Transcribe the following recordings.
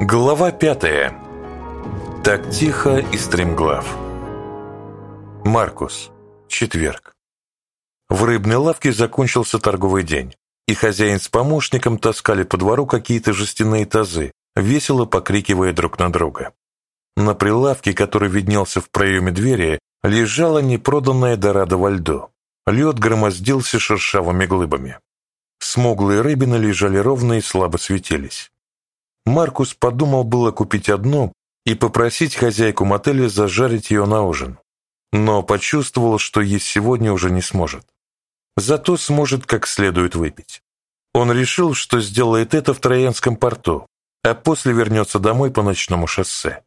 Глава пятая. Так тихо и стремглав. Маркус. Четверг. В рыбной лавке закончился торговый день, и хозяин с помощником таскали по двору какие-то жестяные тазы, весело покрикивая друг на друга. На прилавке, который виднелся в проеме двери, лежала непроданная дорада во льду. Лед громоздился шершавыми глыбами. Смуглые рыбины лежали ровно и слабо светились. Маркус подумал было купить одну и попросить хозяйку мотеля зажарить ее на ужин, но почувствовал, что есть сегодня уже не сможет. Зато сможет как следует выпить. Он решил, что сделает это в Троянском порту, а после вернется домой по ночному шоссе.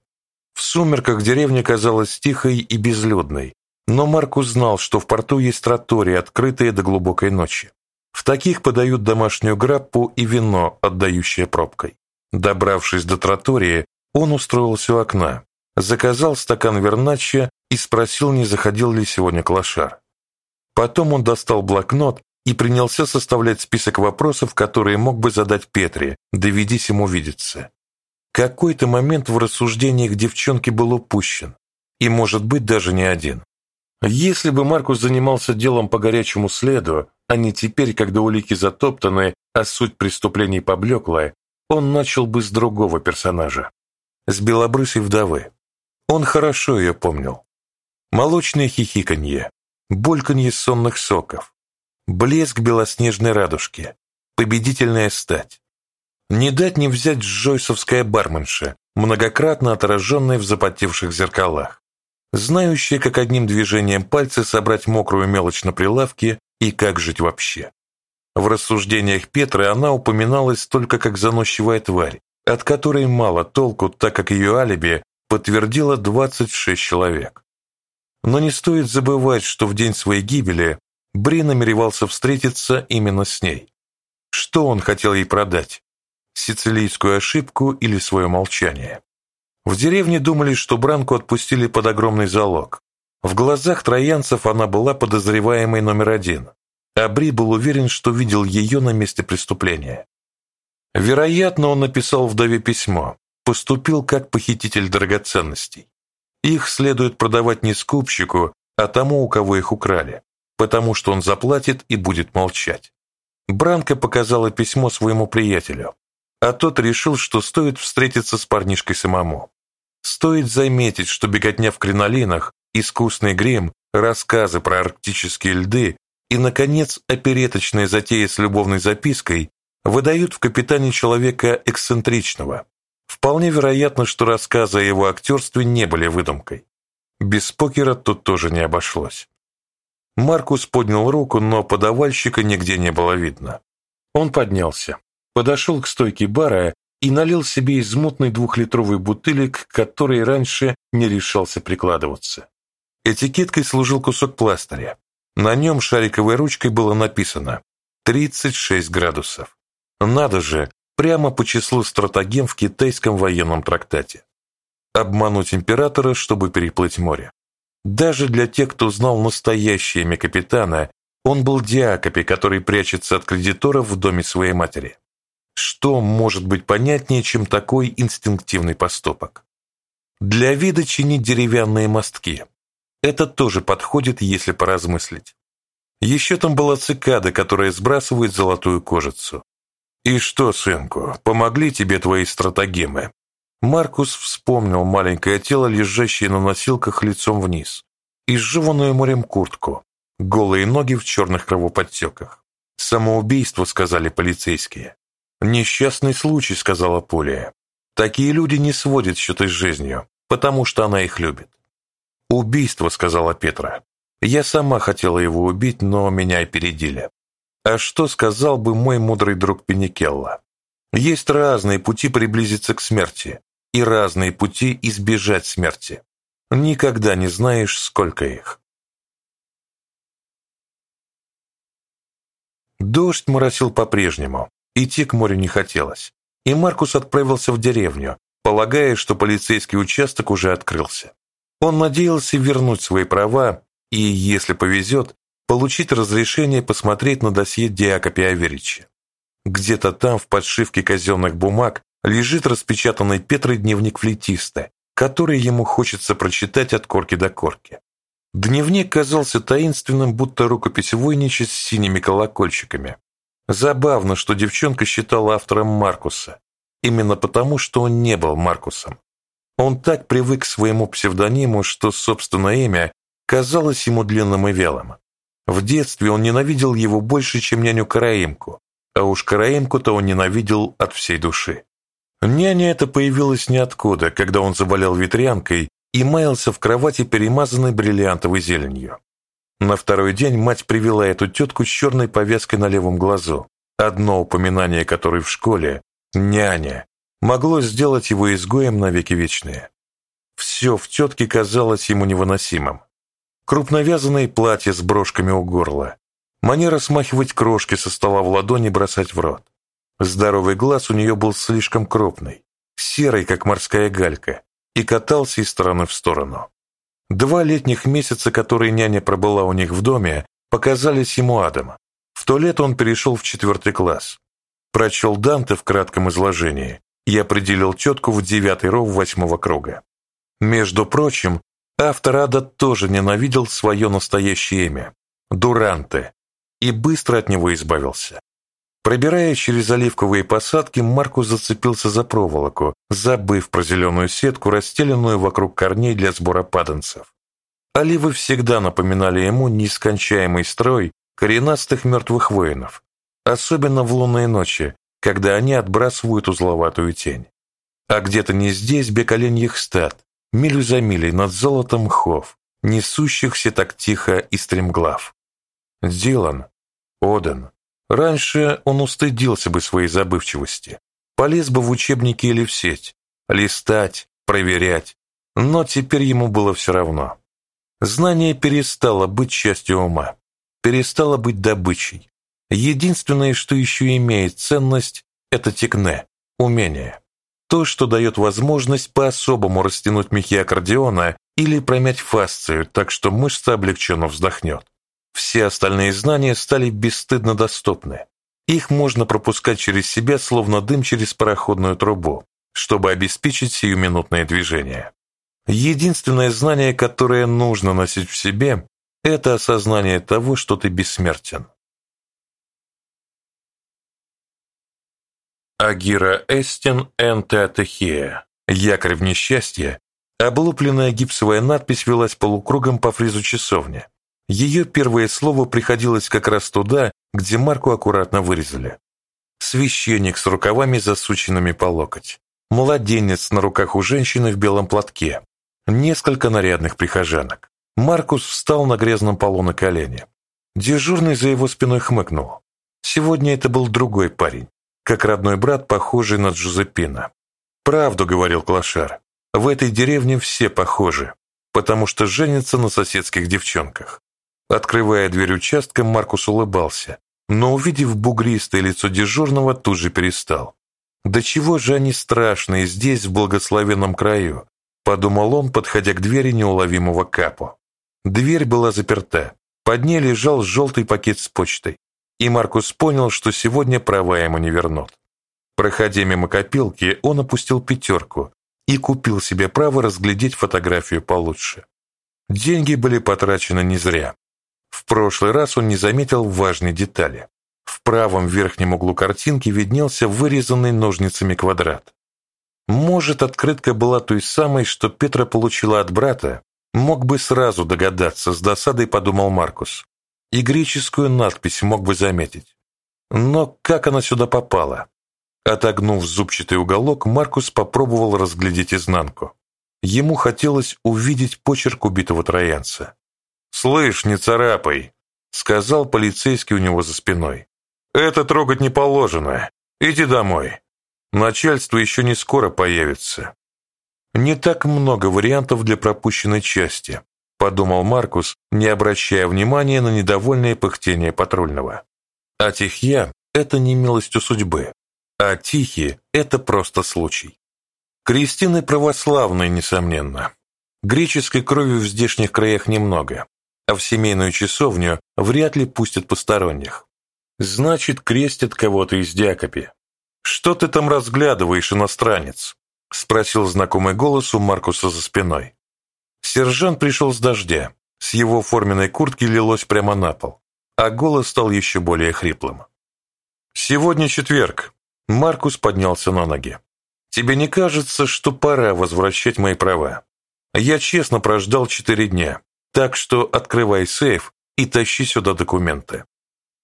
В сумерках деревня казалась тихой и безлюдной, но Маркус знал, что в порту есть тротории, открытые до глубокой ночи. В таких подают домашнюю граппу и вино, отдающее пробкой. Добравшись до тротории, он устроился у окна, заказал стакан верначча и спросил, не заходил ли сегодня клошар. Потом он достал блокнот и принялся составлять список вопросов, которые мог бы задать Петре, доведись ему видеться. Какой-то момент в рассуждениях девчонки был упущен, и, может быть, даже не один. Если бы Маркус занимался делом по горячему следу, а не теперь, когда улики затоптаны, а суть преступлений поблекла, он начал бы с другого персонажа, с белобрысой вдовы. Он хорошо ее помнил. Молочное хихиканье, бульканье сонных соков, блеск белоснежной радужки, победительная стать. Не дать не взять джойсовская барменша, многократно отраженная в запотевших зеркалах, знающая, как одним движением пальца собрать мокрую мелочь на прилавке и как жить вообще. В рассуждениях Петры она упоминалась только как заносчивая тварь, от которой мало толку, так как ее алиби подтвердило 26 человек. Но не стоит забывать, что в день своей гибели Бри намеревался встретиться именно с ней. Что он хотел ей продать? Сицилийскую ошибку или свое молчание? В деревне думали, что Бранку отпустили под огромный залог. В глазах троянцев она была подозреваемой номер один, а Бри был уверен, что видел ее на месте преступления. Вероятно, он написал вдове письмо, поступил как похититель драгоценностей. Их следует продавать не скупщику, а тому, у кого их украли, потому что он заплатит и будет молчать. Бранка показала письмо своему приятелю, а тот решил, что стоит встретиться с парнишкой самому. Стоит заметить, что беготня в кринолинах, искусный грим, рассказы про арктические льды и, наконец, опереточная затея с любовной запиской выдают в капитане человека эксцентричного, Вполне вероятно, что рассказы о его актерстве не были выдумкой. Без покера тут тоже не обошлось. Маркус поднял руку, но подавальщика нигде не было видно. Он поднялся, подошел к стойке бара и налил себе из мутной двухлитровой бутыли, к которой раньше не решался прикладываться. Этикеткой служил кусок пластыря. На нем шариковой ручкой было написано «36 градусов». Надо же, прямо по числу стратагем в китайском военном трактате. Обмануть императора, чтобы переплыть море. Даже для тех, кто знал настоящее имя капитана, он был диакопи, который прячется от кредиторов в доме своей матери. Что может быть понятнее, чем такой инстинктивный поступок? Для вида чинить деревянные мостки. Это тоже подходит, если поразмыслить. Еще там была цикада, которая сбрасывает золотую кожицу. «И что, сынку, помогли тебе твои стратагемы?» Маркус вспомнил маленькое тело, лежащее на носилках лицом вниз, и сжеванную морем куртку, голые ноги в черных кровоподтеках. «Самоубийство», — сказали полицейские. «Несчастный случай», — сказала Полия. «Такие люди не сводят счеты с жизнью, потому что она их любит». «Убийство», — сказала Петра. «Я сама хотела его убить, но меня опередили». А что сказал бы мой мудрый друг Пеникелла? Есть разные пути приблизиться к смерти и разные пути избежать смерти. Никогда не знаешь, сколько их. Дождь моросил по-прежнему, идти к морю не хотелось, и Маркус отправился в деревню, полагая, что полицейский участок уже открылся. Он надеялся вернуть свои права и, если повезет, получить разрешение посмотреть на досье Диака Пиаверича. Где-то там, в подшивке казенных бумаг, лежит распечатанный Петрой дневник флейтиста, который ему хочется прочитать от корки до корки. Дневник казался таинственным, будто рукопись войнича с синими колокольчиками. Забавно, что девчонка считала автором Маркуса, именно потому, что он не был Маркусом. Он так привык к своему псевдониму, что собственное имя казалось ему длинным и вялым. В детстве он ненавидел его больше, чем няню Караимку, а уж Караимку-то он ненавидел от всей души. Няня эта появилась ниоткуда, когда он заболел ветрянкой и маялся в кровати, перемазанной бриллиантовой зеленью. На второй день мать привела эту тетку с черной повязкой на левом глазу, одно упоминание которой в школе «няня» могло сделать его изгоем навеки вечные. Все в тетке казалось ему невыносимым. Крупновязанные платья с брошками у горла, манера смахивать крошки со стола в ладони бросать в рот. Здоровый глаз у нее был слишком крупный, серый, как морская галька, и катался из стороны в сторону. Два летних месяца, которые няня пробыла у них в доме, показались ему адом. В то лето он перешел в четвертый класс. Прочел Данте в кратком изложении и определил тетку в девятый ров восьмого круга. Между прочим, автор ада тоже ненавидел свое настоящее имя – Дуранте, и быстро от него избавился. Пробираясь через оливковые посадки, Маркус зацепился за проволоку, забыв про зеленую сетку, расстеленную вокруг корней для сбора паданцев. Оливы всегда напоминали ему нескончаемый строй коренастых мертвых воинов, особенно в лунные ночи, когда они отбрасывают узловатую тень. А где-то не здесь бег оленьих стад, милю за милей над золотом мхов, несущихся так тихо и стремглав. Дилан, Оден, Раньше он устыдился бы своей забывчивости, полез бы в учебники или в сеть, листать, проверять, но теперь ему было все равно. Знание перестало быть частью ума, перестало быть добычей. Единственное, что еще имеет ценность, это текне, умение. То, что дает возможность по-особому растянуть мехи аккордеона или промять фасцию, так что мышца облегченно вздохнет. Все остальные знания стали бесстыдно доступны. Их можно пропускать через себя, словно дым через пароходную трубу, чтобы обеспечить сиюминутное движение. Единственное знание, которое нужно носить в себе, это осознание того, что ты бессмертен. Агира Эстин Энтеатехия. Якорь в несчастье. Облупленная гипсовая надпись велась полукругом по фризу часовни, ее первое слово приходилось как раз туда, где марку аккуратно вырезали. Священник с рукавами засученными по локоть. Младенец на руках у женщины в белом платке. Несколько нарядных прихожанок. Маркус встал на грязном полу на колени. Дежурный за его спиной хмыкнул. Сегодня это был другой парень, как родной брат, похожий на Джузеппина. «Правду», — говорил Клашар, — «в этой деревне все похожи, потому что женятся на соседских девчонках. Открывая дверь участка, Маркус улыбался, но, увидев бугристое лицо дежурного, тут же перестал. «Да чего же они страшные здесь, в благословенном краю?» – подумал он, подходя к двери неуловимого капу. Дверь была заперта. Под ней лежал желтый пакет с почтой. И Маркус понял, что сегодня права ему не вернут. Проходя мимо копилки, он опустил пятерку и купил себе право разглядеть фотографию получше. Деньги были потрачены не зря. В прошлый раз он не заметил важной детали. В правом верхнем углу картинки виднелся вырезанный ножницами квадрат. Может, открытка была той самой, что Петра получила от брата? Мог бы сразу догадаться, с досадой подумал Маркус. И греческую надпись мог бы заметить. Но как она сюда попала? Отогнув зубчатый уголок, Маркус попробовал разглядеть изнанку. Ему хотелось увидеть почерк убитого троянца. «Слышь, не царапай!» — сказал полицейский у него за спиной. «Это трогать не положено. Иди домой. Начальство еще не скоро появится». «Не так много вариантов для пропущенной части», — подумал Маркус, не обращая внимания на недовольное пыхтение патрульного. «А тихья — это не милость у судьбы, а тихие — это просто случай». Кристины православные, несомненно. Греческой крови в здешних краях немного, а в семейную часовню вряд ли пустят посторонних. Значит, крестят кого-то из Дякопи. «Что ты там разглядываешь, иностранец?» — спросил знакомый голос у Маркуса за спиной. Сержант пришел с дождя. С его форменной куртки лилось прямо на пол, а голос стал еще более хриплым. «Сегодня четверг». Маркус поднялся на ноги. «Тебе не кажется, что пора возвращать мои права? Я честно прождал четыре дня, так что открывай сейф и тащи сюда документы».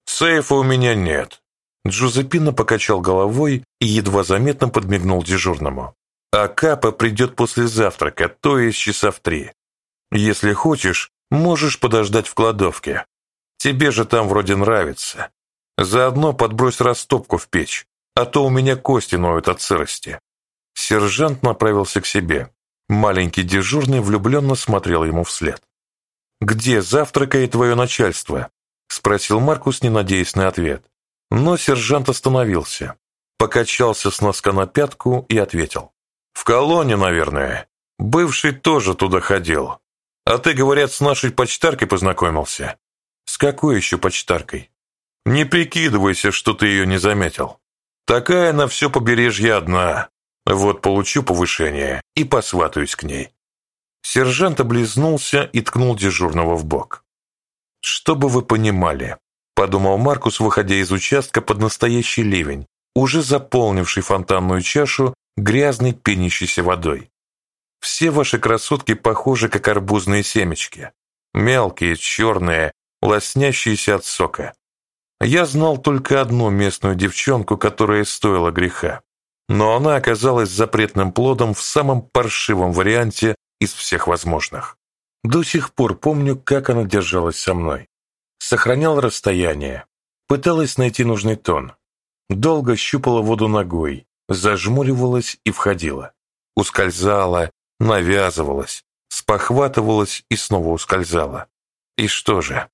«Сейфа у меня нет». Джузеппино покачал головой и едва заметно подмигнул дежурному. «А Капа придет после завтрака, то есть часа в три. Если хочешь, можешь подождать в кладовке. Тебе же там вроде нравится. Заодно подбрось растопку в печь, а то у меня кости ноют от сырости». Сержант направился к себе. Маленький дежурный влюбленно смотрел ему вслед. «Где завтракает твое начальство?» – спросил Маркус, не надеясь на ответ. Но сержант остановился, покачался с носка на пятку и ответил. «В колонне, наверное. Бывший тоже туда ходил. А ты, говорят, с нашей почтаркой познакомился?» «С какой еще почтаркой?» «Не прикидывайся, что ты ее не заметил. Такая на все побережье одна. Вот получу повышение и посватаюсь к ней». Сержант облизнулся и ткнул дежурного в бок. «Чтобы вы понимали», – подумал Маркус, выходя из участка под настоящий ливень, уже заполнивший фонтанную чашу грязной пенящейся водой. «Все ваши красотки похожи, как арбузные семечки. Мелкие, черные, лоснящиеся от сока. Я знал только одну местную девчонку, которая стоила греха. Но она оказалась запретным плодом в самом паршивом варианте из всех возможных. До сих пор помню, как она держалась со мной. Сохранял расстояние, пыталась найти нужный тон. Долго щупала воду ногой, зажмуривалась и входила. Ускользала, навязывалась, спохватывалась и снова ускользала. И что же?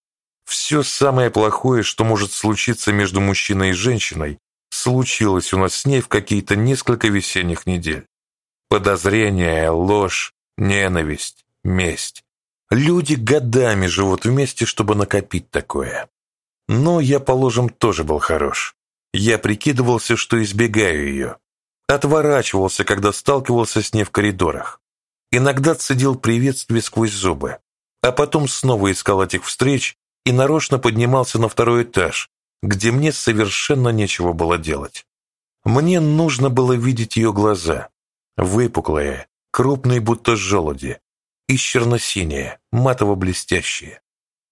Все самое плохое, что может случиться между мужчиной и женщиной, случилось у нас с ней в какие-то несколько весенних недель. Подозрение, ложь, ненависть, месть. Люди годами живут вместе, чтобы накопить такое. Но я, положим, тоже был хорош. Я прикидывался, что избегаю ее. Отворачивался, когда сталкивался с ней в коридорах. Иногда цедил приветствие сквозь зубы, а потом снова искал этих встреч и нарочно поднимался на второй этаж, где мне совершенно нечего было делать. Мне нужно было видеть ее глаза, выпуклые, крупные, будто желуди, и черно-синие, матово-блестящие.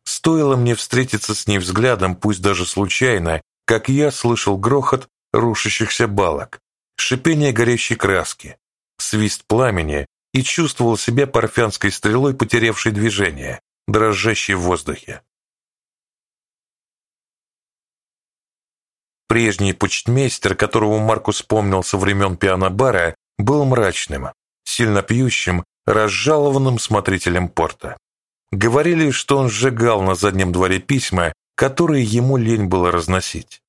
Стоило мне встретиться с ней взглядом, пусть даже случайно, как я слышал грохот рушащихся балок, шипение горящей краски, свист пламени и чувствовал себя парфянской стрелой, потерявшей движение, дрожащей в воздухе. Прежний почтмейстер, которого Маркус вспомнил со времен пианобара, был мрачным, сильно пьющим, разжалованным смотрителем порта. Говорили, что он сжигал на заднем дворе письма, которые ему лень было разносить.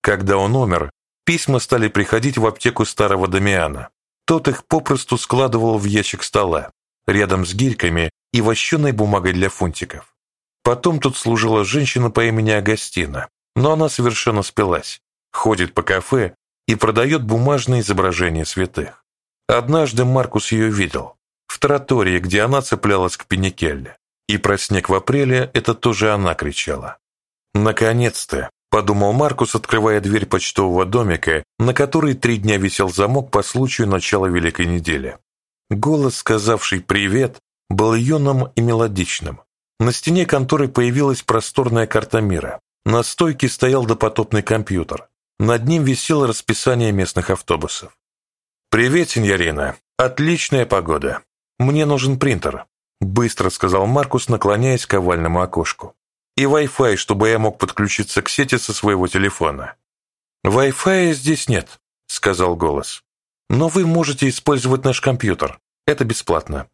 Когда он умер, письма стали приходить в аптеку старого Дамиана. Тот их попросту складывал в ящик стола, рядом с гирьками и вощеной бумагой для фунтиков. Потом тут служила женщина по имени Агастина, но она совершенно спилась ходит по кафе и продает бумажные изображения святых. Однажды Маркус ее видел, в тротории, где она цеплялась к Пеникелле. И про снег в апреле это тоже она кричала. «Наконец-то!» – подумал Маркус, открывая дверь почтового домика, на которой три дня висел замок по случаю начала Великой недели. Голос, сказавший «привет», был юным и мелодичным. На стене конторы появилась просторная карта мира. На стойке стоял допотопный компьютер. Над ним висело расписание местных автобусов. «Привет, сеньорина. Отличная погода. Мне нужен принтер», – быстро сказал Маркус, наклоняясь к овальному окошку. «И Wi-Fi, чтобы я мог подключиться к сети со своего телефона». «Wi-Fi здесь нет», – сказал голос. «Но вы можете использовать наш компьютер. Это бесплатно.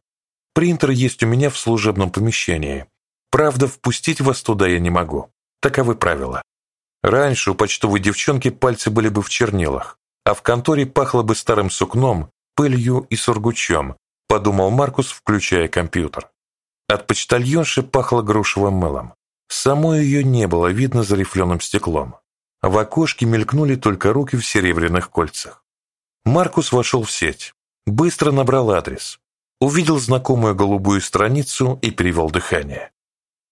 Принтер есть у меня в служебном помещении. Правда, впустить вас туда я не могу. Таковы правила». Раньше у почтовой девчонки пальцы были бы в чернилах, а в конторе пахло бы старым сукном, пылью и сургучом, подумал Маркус, включая компьютер. От почтальонши пахло грушевым мылом. Самой ее не было видно за рифленым стеклом. В окошке мелькнули только руки в серебряных кольцах. Маркус вошел в сеть, быстро набрал адрес, увидел знакомую голубую страницу и перевел дыхание.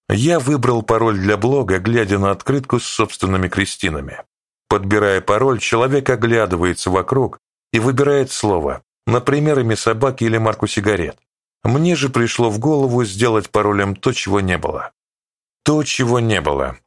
Я выбрал пароль для блога, глядя на открытку с собственными крестинами. Подбирая пароль, человек оглядывается вокруг и выбирает слово, например, имя собаки или марку сигарет. Мне же пришло в голову сделать паролем то, чего не было. То, чего не было.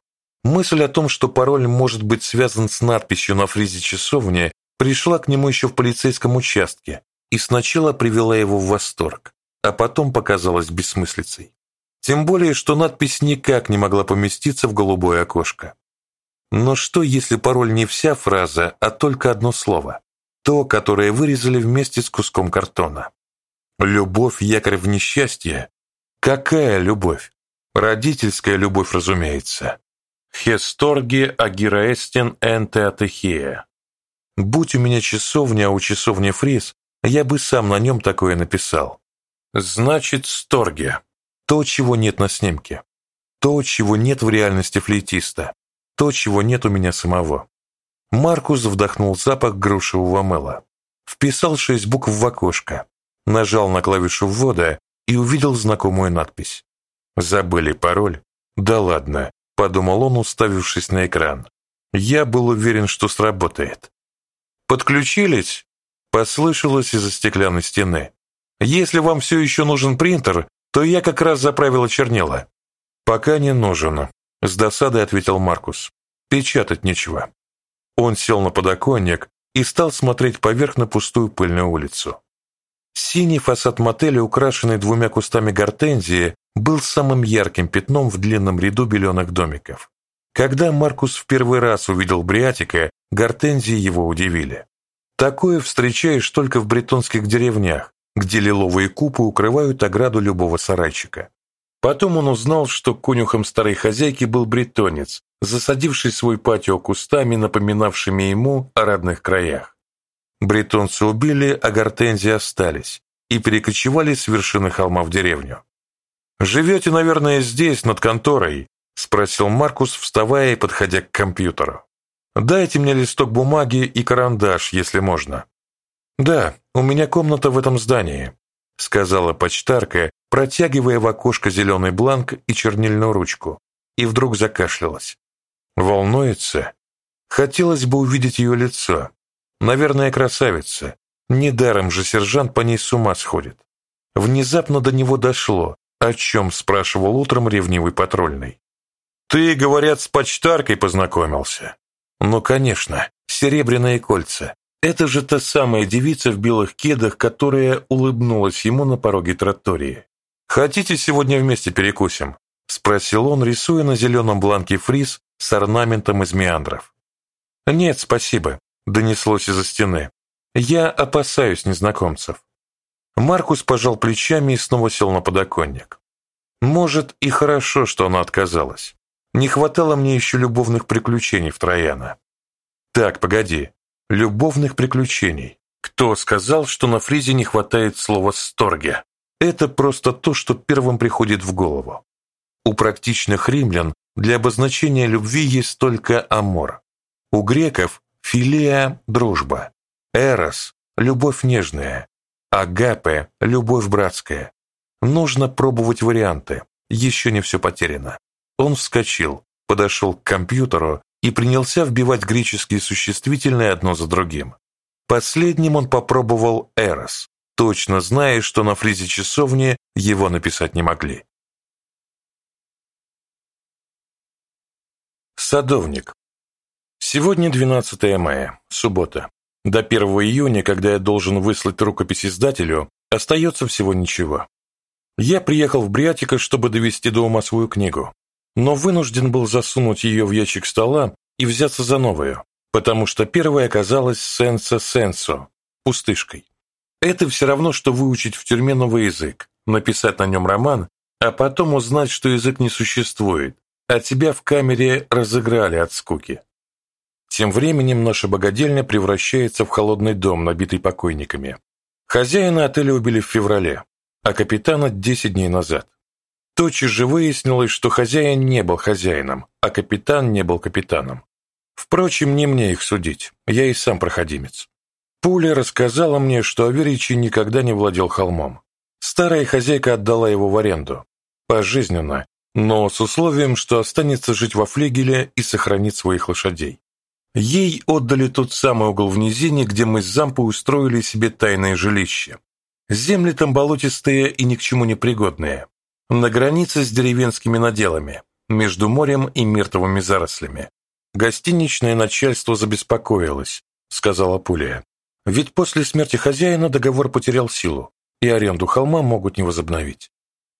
Мысль о том, что пароль может быть связан с надписью на фризе часовни, пришла к нему еще в полицейском участке и сначала привела его в восторг, а потом показалась бессмыслицей. Тем более, что надпись никак не могла поместиться в голубое окошко. Но что, если пароль не вся фраза, а только одно слово? То, которое вырезали вместе с куском картона. Любовь – якорь в несчастье? Какая любовь? Родительская любовь, разумеется. Хесторги агираэстен энте атехия. Будь у меня часовня, а у часовни фриз, я бы сам на нем такое написал. Значит, сторги. То, чего нет на снимке. То, чего нет в реальности флейтиста. То, чего нет у меня самого. Маркус вдохнул запах грушевого мыла. Вписал шесть букв в окошко. Нажал на клавишу ввода и увидел знакомую надпись. «Забыли пароль? Да ладно», — подумал он, уставившись на экран. «Я был уверен, что сработает». «Подключились?» — послышалось из-за стеклянной стены. «Если вам все еще нужен принтер, то я как раз заправила чернила». «Пока не нужен», — с досадой ответил Маркус. «Печатать нечего». Он сел на подоконник и стал смотреть поверх на пустую пыльную улицу. Синий фасад мотеля, украшенный двумя кустами гортензии, был самым ярким пятном в длинном ряду беленых домиков. Когда Маркус в первый раз увидел Бриатика, гортензии его удивили. Такое встречаешь только в бретонских деревнях, где лиловые купы укрывают ограду любого сарайчика. Потом он узнал, что конюхом старой хозяйки был бретонец, засадивший свой патио кустами, напоминавшими ему о родных краях. Бретонцы убили, а гортензии остались и перекочевали с вершины холма в деревню. «Живете, наверное, здесь, над конторой?» – спросил Маркус, вставая и подходя к компьютеру. «Дайте мне листок бумаги и карандаш, если можно». «Да, у меня комната в этом здании», – сказала почтарка, протягивая в окошко зеленый бланк и чернильную ручку, и вдруг закашлялась. Волнуется? Хотелось бы увидеть ее лицо. Наверное, красавица. Недаром же сержант по ней с ума сходит. Внезапно до него дошло, «О чем?» – спрашивал утром ревнивый патрульный. «Ты, говорят, с почтаркой познакомился?» «Ну, конечно, серебряные кольца. Это же та самая девица в белых кедах, которая улыбнулась ему на пороге тротории. Хотите, сегодня вместе перекусим?» – спросил он, рисуя на зеленом бланке фриз с орнаментом из меандров. «Нет, спасибо», – донеслось из-за стены. «Я опасаюсь незнакомцев». Маркус пожал плечами и снова сел на подоконник. Может, и хорошо, что она отказалась. Не хватало мне еще любовных приключений в Трояна. Так, погоди. Любовных приключений. Кто сказал, что на фризе не хватает слова «сторге»? Это просто то, что первым приходит в голову. У практичных римлян для обозначения любви есть только амор. У греков – филия – дружба, эрос – любовь нежная, Агапе – любовь братская. Нужно пробовать варианты. Еще не все потеряно. Он вскочил, подошел к компьютеру и принялся вбивать греческие существительные одно за другим. Последним он попробовал «эрос», точно зная, что на фризе часовни его написать не могли. Садовник. Сегодня 12 мая, суббота. До 1 июня, когда я должен выслать рукопись издателю, остается всего ничего. Я приехал в Бриатико, чтобы довести до ума свою книгу, но вынужден был засунуть ее в ящик стола и взяться за новую, потому что первая оказалась сенсо-сенсо, пустышкой. Это все равно, что выучить в тюрьме новый язык, написать на нем роман, а потом узнать, что язык не существует, а тебя в камере разыграли от скуки. Тем временем наша богадельня превращается в холодный дом, набитый покойниками. Хозяина отеля убили в феврале, а капитана 10 дней назад. Тотчас же выяснилось, что хозяин не был хозяином, а капитан не был капитаном. Впрочем, не мне их судить, я и сам проходимец. Пуля рассказала мне, что Аверичи никогда не владел холмом. Старая хозяйка отдала его в аренду. Пожизненно, но с условием, что останется жить во флигеле и сохранит своих лошадей. Ей отдали тот самый угол в низине, где мы с Зампой устроили себе тайное жилище. Земли там болотистые и ни к чему не пригодные. На границе с деревенскими наделами, между морем и мертвыми зарослями. Гостиничное начальство забеспокоилось, сказала Пулия. Ведь после смерти хозяина договор потерял силу, и аренду холма могут не возобновить.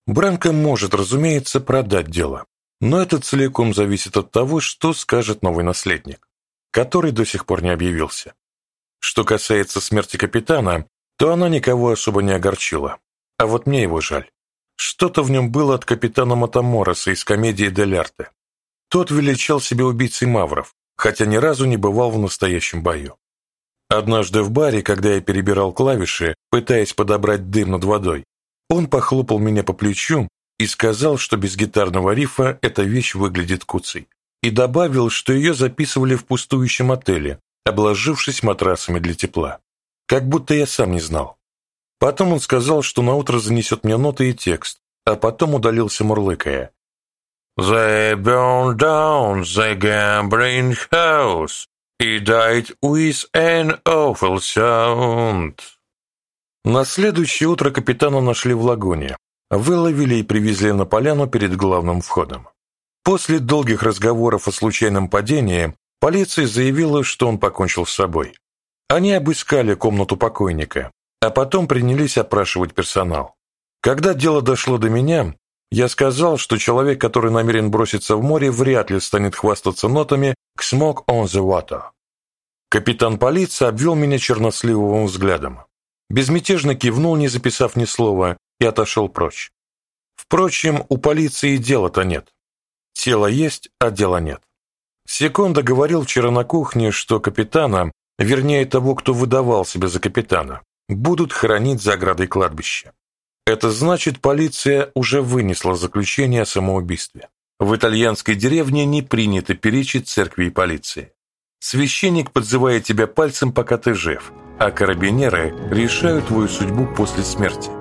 Бранко может, разумеется, продать дело, но это целиком зависит от того, что скажет новый наследник который до сих пор не объявился. Что касается смерти капитана, то она никого особо не огорчила. А вот мне его жаль. Что-то в нем было от капитана Матамороса из комедии «Дель Арте». Тот величал себя убийцей мавров, хотя ни разу не бывал в настоящем бою. Однажды в баре, когда я перебирал клавиши, пытаясь подобрать дым над водой, он похлопал меня по плечу и сказал, что без гитарного рифа эта вещь выглядит куцей и добавил, что ее записывали в пустующем отеле, обложившись матрасами для тепла. Как будто я сам не знал. Потом он сказал, что наутро занесет мне ноты и текст, а потом удалился мурлыкая. «They burned down the gambling house. He died with an awful sound». На следующее утро капитана нашли в лагуне, выловили и привезли на поляну перед главным входом. После долгих разговоров о случайном падении полиция заявила, что он покончил с собой. Они обыскали комнату покойника, а потом принялись опрашивать персонал. Когда дело дошло до меня, я сказал, что человек, который намерен броситься в море, вряд ли станет хвастаться нотами «Smoke on the water». Капитан полиции обвел меня черносливым взглядом. Безмятежно кивнул, не записав ни слова, и отошел прочь. Впрочем, у полиции дела-то нет. Тело есть, а дела нет. Секунда говорил вчера на кухне, что капитана, вернее того, кто выдавал себя за капитана, будут хоронить за оградой кладбища. Это значит, полиция уже вынесла заключение о самоубийстве. В итальянской деревне не принято перечить церкви и полиции. Священник подзывает тебя пальцем, пока ты жив, а карабинеры решают твою судьбу после смерти.